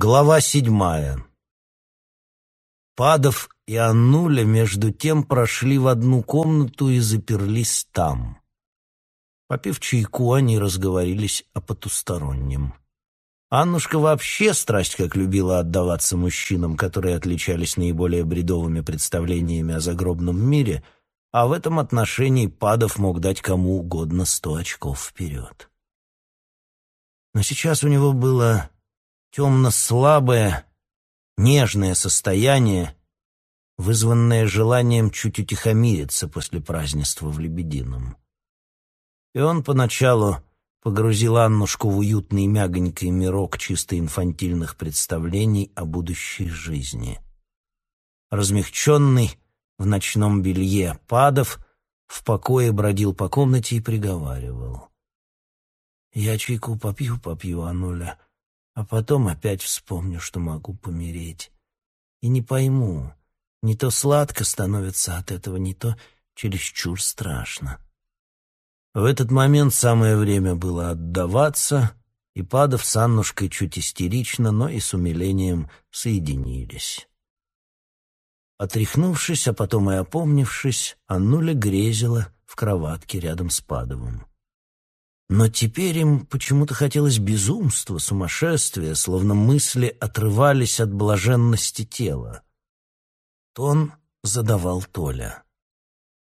Глава седьмая. Падов и Аннуля между тем прошли в одну комнату и заперлись там. Попив чайку, они разговорились о потустороннем. Аннушка вообще страсть как любила отдаваться мужчинам, которые отличались наиболее бредовыми представлениями о загробном мире, а в этом отношении Падов мог дать кому угодно сто очков вперед. Но сейчас у него было темно-слабое, нежное состояние, вызванное желанием чуть утихомириться после празднества в Лебедином. И он поначалу погрузил Аннушку в уютный мягонький мирок чисто инфантильных представлений о будущей жизни. Размягченный в ночном белье Падов в покое бродил по комнате и приговаривал. «Я чайку попью, попью, Ануля, а потом опять вспомню, что могу помереть. И не пойму, не то сладко становится от этого, не то чересчур страшно. В этот момент самое время было отдаваться, и, падав с Аннушкой чуть истерично, но и с умилением соединились. Отряхнувшись, а потом и опомнившись, Аннуля грезила в кроватке рядом с Падовым. Но теперь им почему-то хотелось безумства, сумасшествия, словно мысли отрывались от блаженности тела. Тон задавал Толя.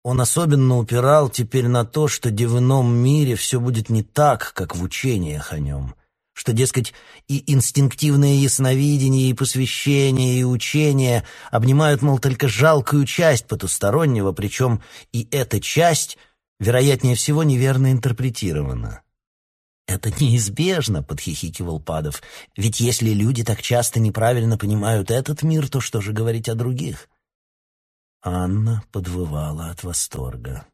Он особенно упирал теперь на то, что в ином мире все будет не так, как в учениях о нем, что, дескать, и инстинктивное ясновидение, и посвящение, и учение обнимают, мол, только жалкую часть потустороннего, причем и эта часть — вероятнее всего, неверно интерпретировано. «Это неизбежно», — подхихикивал Падов. «Ведь если люди так часто неправильно понимают этот мир, то что же говорить о других?» Анна подвывала от восторга.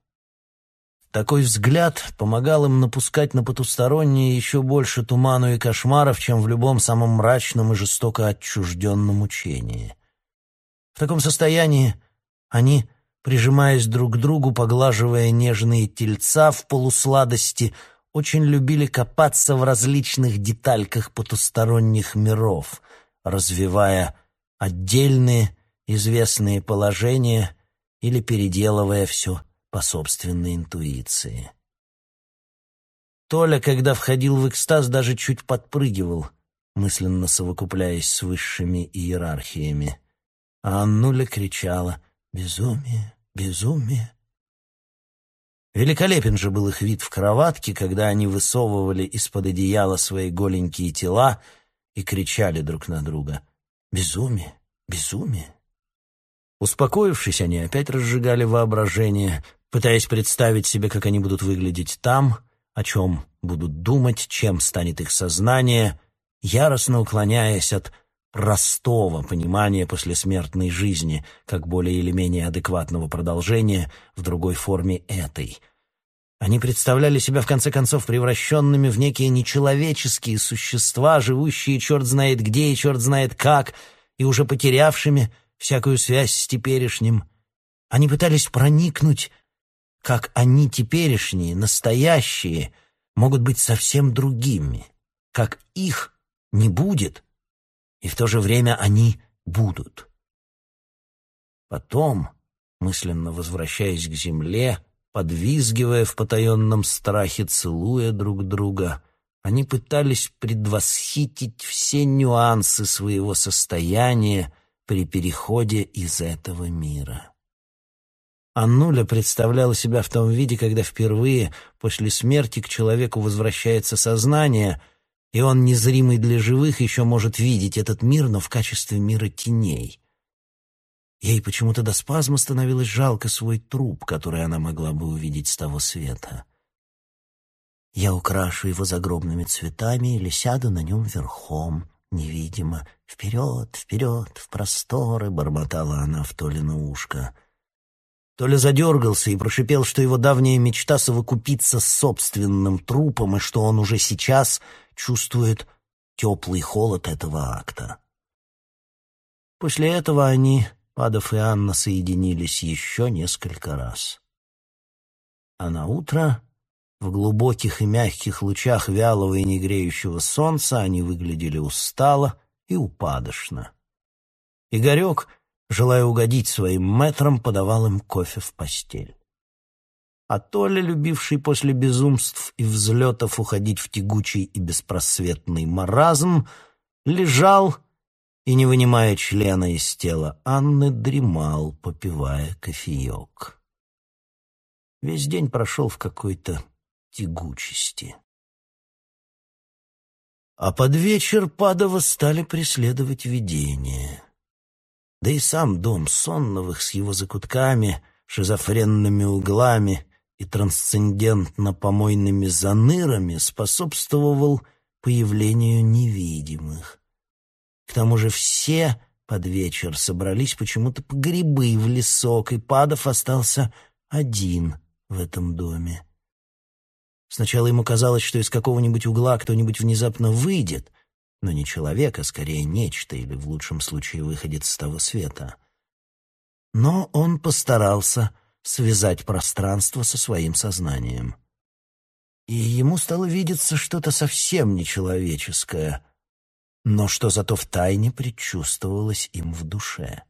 Такой взгляд помогал им напускать на потустороннее еще больше туману и кошмаров, чем в любом самом мрачном и жестоко отчужденном учении. В таком состоянии они прижимаясь друг к другу, поглаживая нежные тельца в полусладости, очень любили копаться в различных детальках потусторонних миров, развивая отдельные известные положения или переделывая все по собственной интуиции. Толя, когда входил в экстаз, даже чуть подпрыгивал, мысленно совокупляясь с высшими иерархиями. А Аннуля кричала «Безумие! Безумие. Великолепен же был их вид в кроватке, когда они высовывали из-под одеяла свои голенькие тела и кричали друг на друга «Безумие! Безумие!». Успокоившись, они опять разжигали воображение, пытаясь представить себе, как они будут выглядеть там, о чем будут думать, чем станет их сознание, яростно уклоняясь от простого понимания послесмертной жизни, как более или менее адекватного продолжения в другой форме этой. Они представляли себя, в конце концов, превращенными в некие нечеловеческие существа, живущие черт знает где и черт знает как, и уже потерявшими всякую связь с теперешним. Они пытались проникнуть, как они теперешние, настоящие, могут быть совсем другими, как их не будет — и в то же время они будут. Потом, мысленно возвращаясь к земле, подвизгивая в потаенном страхе, целуя друг друга, они пытались предвосхитить все нюансы своего состояния при переходе из этого мира. Аннуля представляла себя в том виде, когда впервые после смерти к человеку возвращается сознание — и он, незримый для живых, еще может видеть этот мир, но в качестве мира теней. Ей почему-то до спазма становилось жалко свой труп, который она могла бы увидеть с того света. Я украшу его загробными цветами или сяду на нем верхом, невидимо. «Вперед, вперед, в просторы!» — бормотала она в Толино ушко — Толя задергался и прошипел, что его давняя мечта совокупиться с собственным трупом и что он уже сейчас чувствует теплый холод этого акта. После этого они, Падов и Анна, соединились еще несколько раз. А на утро, в глубоких и мягких лучах вялого и негреющего солнца, они выглядели устало и упадошно. Игорек, желая угодить своим мэтрам, подавал им кофе в постель. А Толя, любивший после безумств и взлетов уходить в тягучий и беспросветный маразм, лежал и, не вынимая члена из тела Анны, дремал, попивая кофеек. Весь день прошел в какой-то тягучести. А под вечер Падова стали преследовать видения. Да и сам дом Сонновых с его закутками, шизофренными углами и трансцендентно-помойными занырами способствовал появлению невидимых. К тому же все под вечер собрались почему-то по грибы в лесок, и Падов остался один в этом доме. Сначала ему казалось, что из какого-нибудь угла кто-нибудь внезапно выйдет, но не человек, а скорее нечто, или в лучшем случае выходит с того света. Но он постарался связать пространство со своим сознанием. И ему стало видеться что-то совсем нечеловеческое, но что зато втайне предчувствовалось им в душе.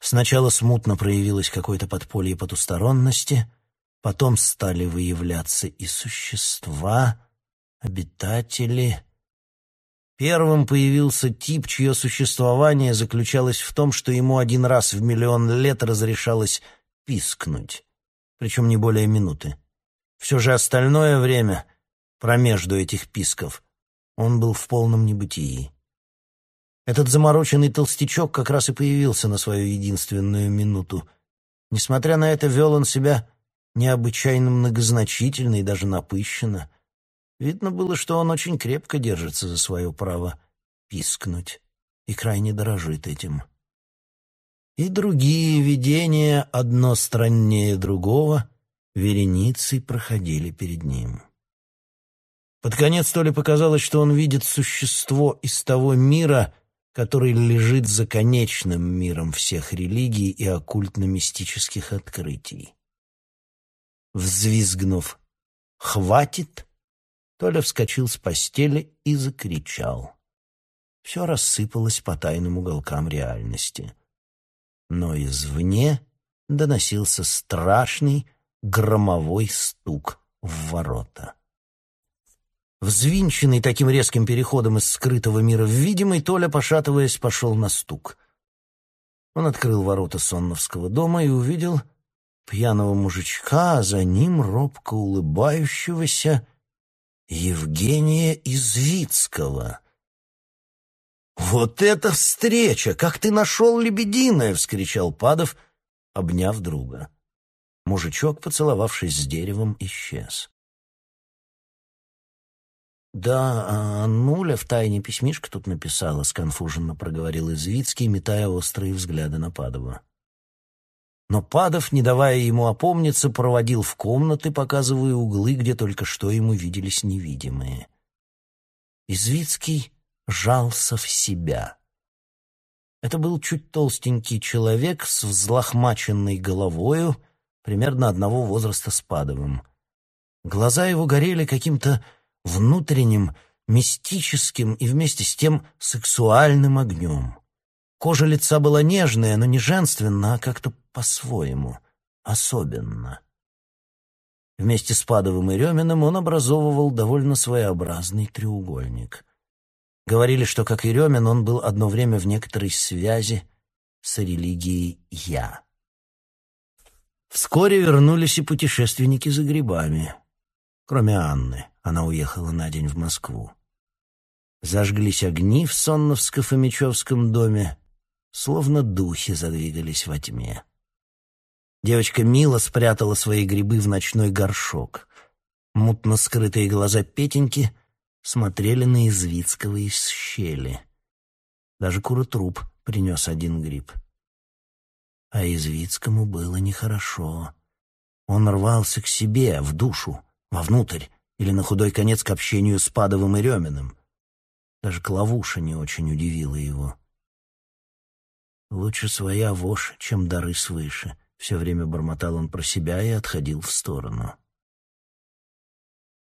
Сначала смутно проявилось какое-то подполье потусторонности, потом стали выявляться и существа, обитатели. Первым появился тип, чье существование заключалось в том, что ему один раз в миллион лет разрешалось пискнуть, причем не более минуты. Все же остальное время, промежду этих писков, он был в полном небытии. Этот замороченный толстячок как раз и появился на свою единственную минуту. Несмотря на это, вел он себя необычайно многозначительно и даже напыщенно. Видно было, что он очень крепко держится за свое право пискнуть и крайне дорожит этим и другие видения, одно страннее другого, вереницей проходили перед ним. Под конец то ли показалось, что он видит существо из того мира, который лежит за конечным миром всех религий и оккультно-мистических открытий. Взвизгнув «Хватит!», Толя вскочил с постели и закричал. Все рассыпалось по тайным уголкам реальности но извне доносился страшный громовой стук в ворота. Взвинченный таким резким переходом из скрытого мира в видимый, Толя, пошатываясь, пошел на стук. Он открыл ворота Сонновского дома и увидел пьяного мужичка, а за ним робко улыбающегося Евгения Извицкого — «Вот это встреча! Как ты нашел Лебединое!» — вскричал Падов, обняв друга. Мужичок, поцеловавшись с деревом, исчез. «Да, а Нуля в тайне письмишко тут написала», — сконфуженно проговорил Извицкий, метая острые взгляды на Падова. Но Падов, не давая ему опомниться, проводил в комнаты, показывая углы, где только что ему виделись невидимые. Извицкий жался в себя. Это был чуть толстенький человек с взлохмаченной головою, примерно одного возраста с Падовым. Глаза его горели каким-то внутренним, мистическим и вместе с тем сексуальным огнем. Кожа лица была нежная, но не женственна, а как-то по-своему, особенно. Вместе с Падовым и Реминым он образовывал довольно своеобразный треугольник. Говорили, что, как и Ремин, он был одно время в некоторой связи с религией «Я». Вскоре вернулись и путешественники за грибами. Кроме Анны, она уехала на день в Москву. Зажглись огни в Сонновско-Фомичевском доме, словно духи задвигались во тьме. Девочка мило спрятала свои грибы в ночной горшок. Мутно скрытые глаза Петеньки смотрели на Извицкого из щели. Даже куротруп принес один гриб. А Извицкому было нехорошо. Он рвался к себе, в душу, вовнутрь, или на худой конец к общению с Падовым и Реминым. Даже Клавуша не очень удивила его. «Лучше своя вошь, чем дары свыше», — все время бормотал он про себя и отходил в сторону.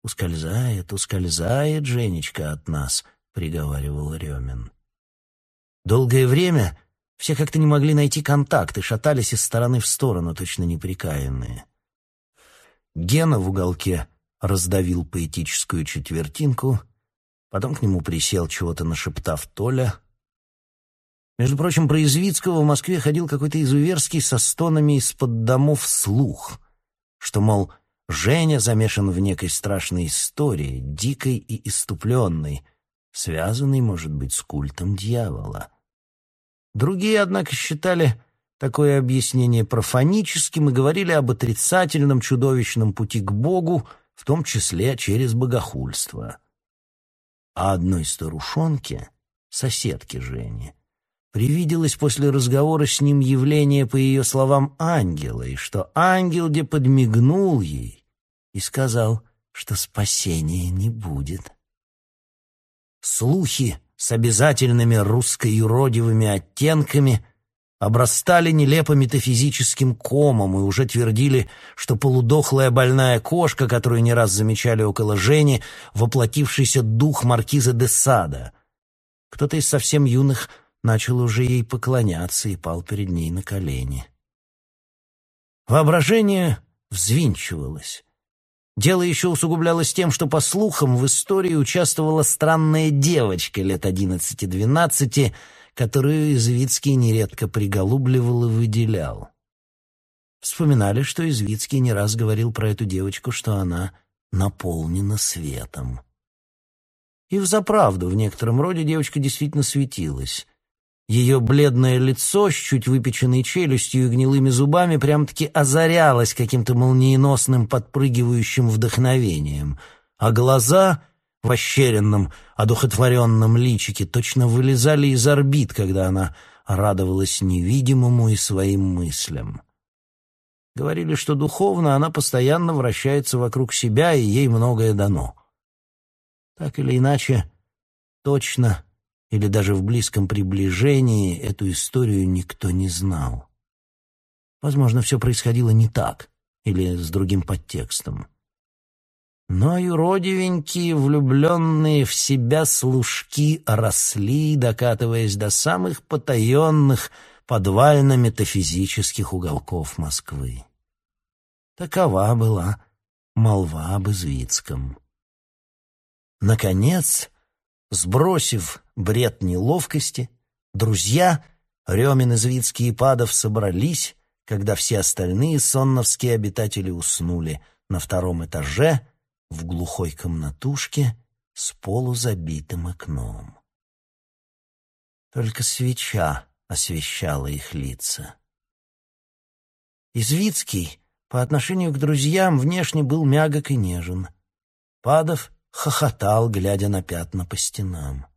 Ускользает, ускользает Женечка от нас, — приговаривал Ремин. Долгое время все как-то не могли найти контакт и шатались из стороны в сторону, точно неприкаянные. Гена в уголке раздавил поэтическую четвертинку, потом к нему присел, чего-то нашептав Толя. Между прочим, про Извицкого в Москве ходил какой-то изуверский со стонами из-под домов слух, что, мол, Женя замешан в некой страшной истории, дикой и иступленной, связанной, может быть, с культом дьявола. Другие, однако, считали такое объяснение профаническим и говорили об отрицательном чудовищном пути к Богу, в том числе через богохульство. А одной старушонке, соседке Жени, привиделось после разговора с ним явление, по ее словам, ангела, и что ангел где подмигнул ей и сказал, что спасения не будет. Слухи с обязательными русско-юродивыми оттенками обрастали нелепо метафизическим комом и уже твердили, что полудохлая больная кошка, которую не раз замечали около Жени, воплотившийся дух маркиза де Сада. Кто-то из совсем юных начал уже ей поклоняться и пал перед ней на колени. Воображение взвинчивалось. Дело еще усугублялось тем, что, по слухам, в истории участвовала странная девочка лет одиннадцати-двенадцати, которую Извицкий нередко приголубливал и выделял. Вспоминали, что Извицкий не раз говорил про эту девочку, что она наполнена светом. И взаправду, в некотором роде девочка действительно светилась. Ее бледное лицо с чуть выпеченной челюстью и гнилыми зубами прям-таки озарялось каким-то молниеносным подпрыгивающим вдохновением, а глаза в ощеренном, одухотворенном личике точно вылезали из орбит, когда она радовалась невидимому и своим мыслям. Говорили, что духовно она постоянно вращается вокруг себя, и ей многое дано. Так или иначе, точно или даже в близком приближении эту историю никто не знал. Возможно, все происходило не так или с другим подтекстом. Но юродивенькие, влюбленные в себя служки росли, докатываясь до самых потаенных подвально-метафизических уголков Москвы. Такова была молва об Извицком. Наконец, Сбросив бред неловкости, друзья, Ремин, Извицкий и Падов собрались, когда все остальные сонновские обитатели уснули на втором этаже в глухой комнатушке с полузабитым окном. Только свеча освещала их лица. Извицкий по отношению к друзьям внешне был мягок и нежен. Падов хохотал, глядя на пятна по стенам.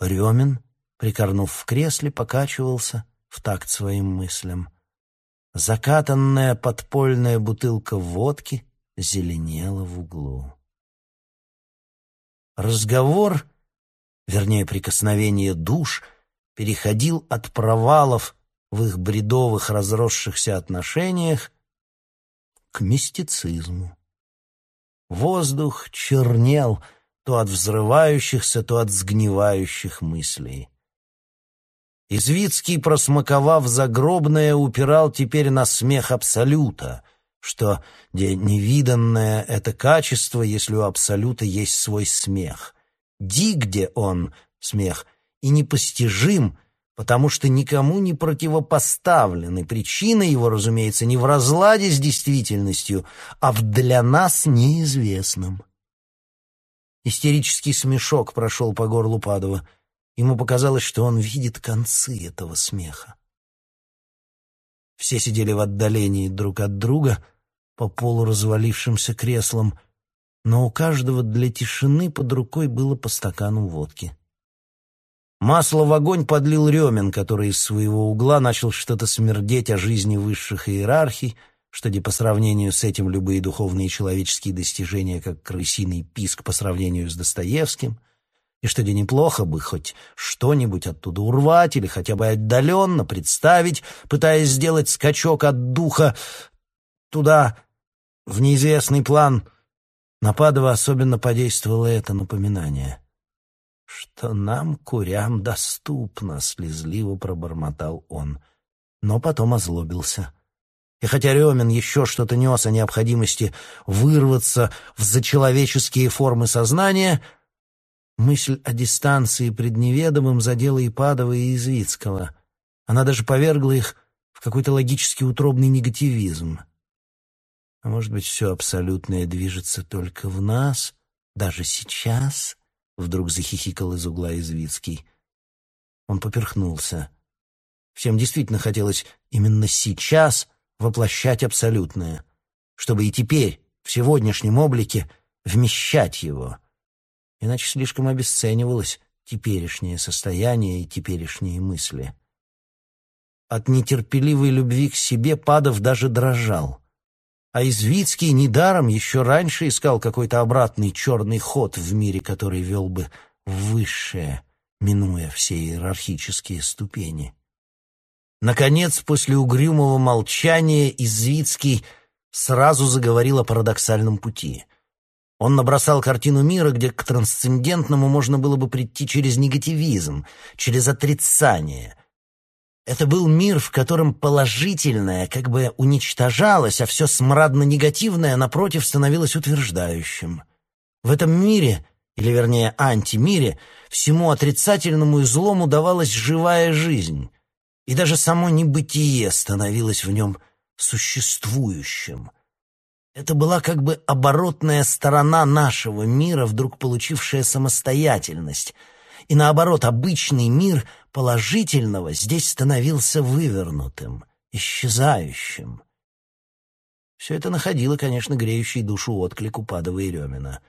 Ремин, прикорнув в кресле, покачивался в такт своим мыслям. Закатанная подпольная бутылка водки зеленела в углу. Разговор, вернее, прикосновение душ, переходил от провалов в их бредовых разросшихся отношениях к мистицизму. Воздух чернел то от взрывающихся, то от сгнивающих мыслей. Извицкий, просмаковав загробное, упирал теперь на смех Абсолюта, что где невиданное это качество, если у Абсолюта есть свой смех. Ди, где он, смех, и непостижим, потому что никому не противопоставлен, и причина его, разумеется, не в разладе с действительностью, а в для нас неизвестном. Истерический смешок прошел по горлу Падова. Ему показалось, что он видит концы этого смеха. Все сидели в отдалении друг от друга по полу развалившимся креслам, но у каждого для тишины под рукой было по стакану водки. Масло в огонь подлил Ремин, который из своего угла начал что-то смердеть о жизни высших иерархий, что где по сравнению с этим любые духовные и человеческие достижения, как крысиный писк по сравнению с Достоевским, и что где неплохо бы хоть что-нибудь оттуда урвать или хотя бы отдаленно представить, пытаясь сделать скачок от духа туда, в неизвестный план. На Падова особенно подействовало это напоминание. Что нам, курям, доступно», — слезливо пробормотал он. Но потом озлобился. И хотя Ремин еще что-то нес о необходимости вырваться в зачеловеческие формы сознания, мысль о дистанции пред неведомым задела Ипадова и Извицкого. Она даже повергла их в какой-то логически утробный негативизм. А может быть, все абсолютное движется только в нас, даже сейчас? Вдруг захихикал из угла Извицкий. Он поперхнулся. Всем действительно хотелось именно сейчас воплощать абсолютное, чтобы и теперь, в сегодняшнем облике, вмещать его. Иначе слишком обесценивалось теперешнее состояние и теперешние мысли. От нетерпеливой любви к себе Падов даже дрожал. А Извицкий недаром еще раньше искал какой-то обратный черный ход в мире, который вел бы в высшее, минуя все иерархические ступени. Наконец, после угрюмого молчания, Извицкий сразу заговорил о парадоксальном пути. Он набросал картину мира, где к трансцендентному можно было бы прийти через негативизм, через отрицание — это был мир, в котором положительное как бы уничтожалось, а все смрадно-негативное, напротив, становилось утверждающим. В этом мире, или вернее антимире, всему отрицательному и злому давалась живая жизнь, и даже само небытие становилось в нем существующим. Это была как бы оборотная сторона нашего мира, вдруг получившая самостоятельность — и наоборот, обычный мир положительного здесь становился вывернутым, исчезающим. Все это находило, конечно, греющий душу отклик у Падова и Ремина.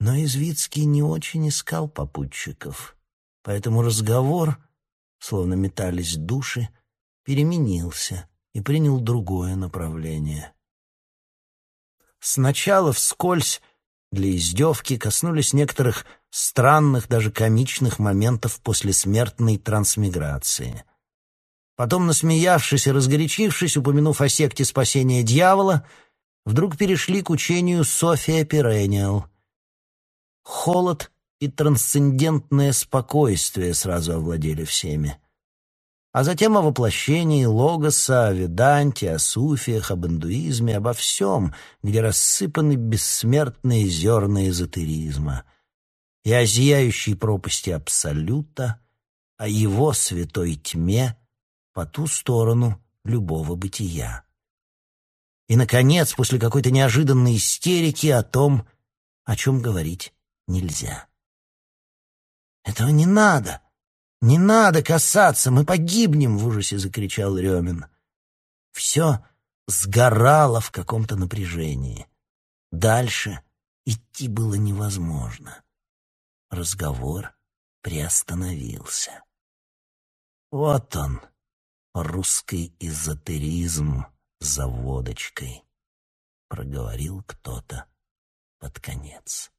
Но Извицкий не очень искал попутчиков, поэтому разговор, словно метались души, переменился и принял другое направление. Сначала вскользь для издевки коснулись некоторых странных, даже комичных моментов после смертной трансмиграции. Потом, насмеявшись и разгорячившись, упомянув о секте спасения дьявола, вдруг перешли к учению София Пирениал. Холод и трансцендентное спокойствие сразу овладели всеми. А затем о воплощении логоса, о веданте, о суфиях, об индуизме, обо всем, где рассыпаны бессмертные зерна эзотеризма — и о зияющей пропасти Абсолюта, о его святой тьме по ту сторону любого бытия. И, наконец, после какой-то неожиданной истерики о том, о чем говорить нельзя. «Этого не надо! Не надо касаться! Мы погибнем!» — в ужасе закричал Ремин. Все сгорало в каком-то напряжении. Дальше идти было невозможно разговор приостановился. Вот он, русский эзотеризм за водочкой, проговорил кто-то под конец.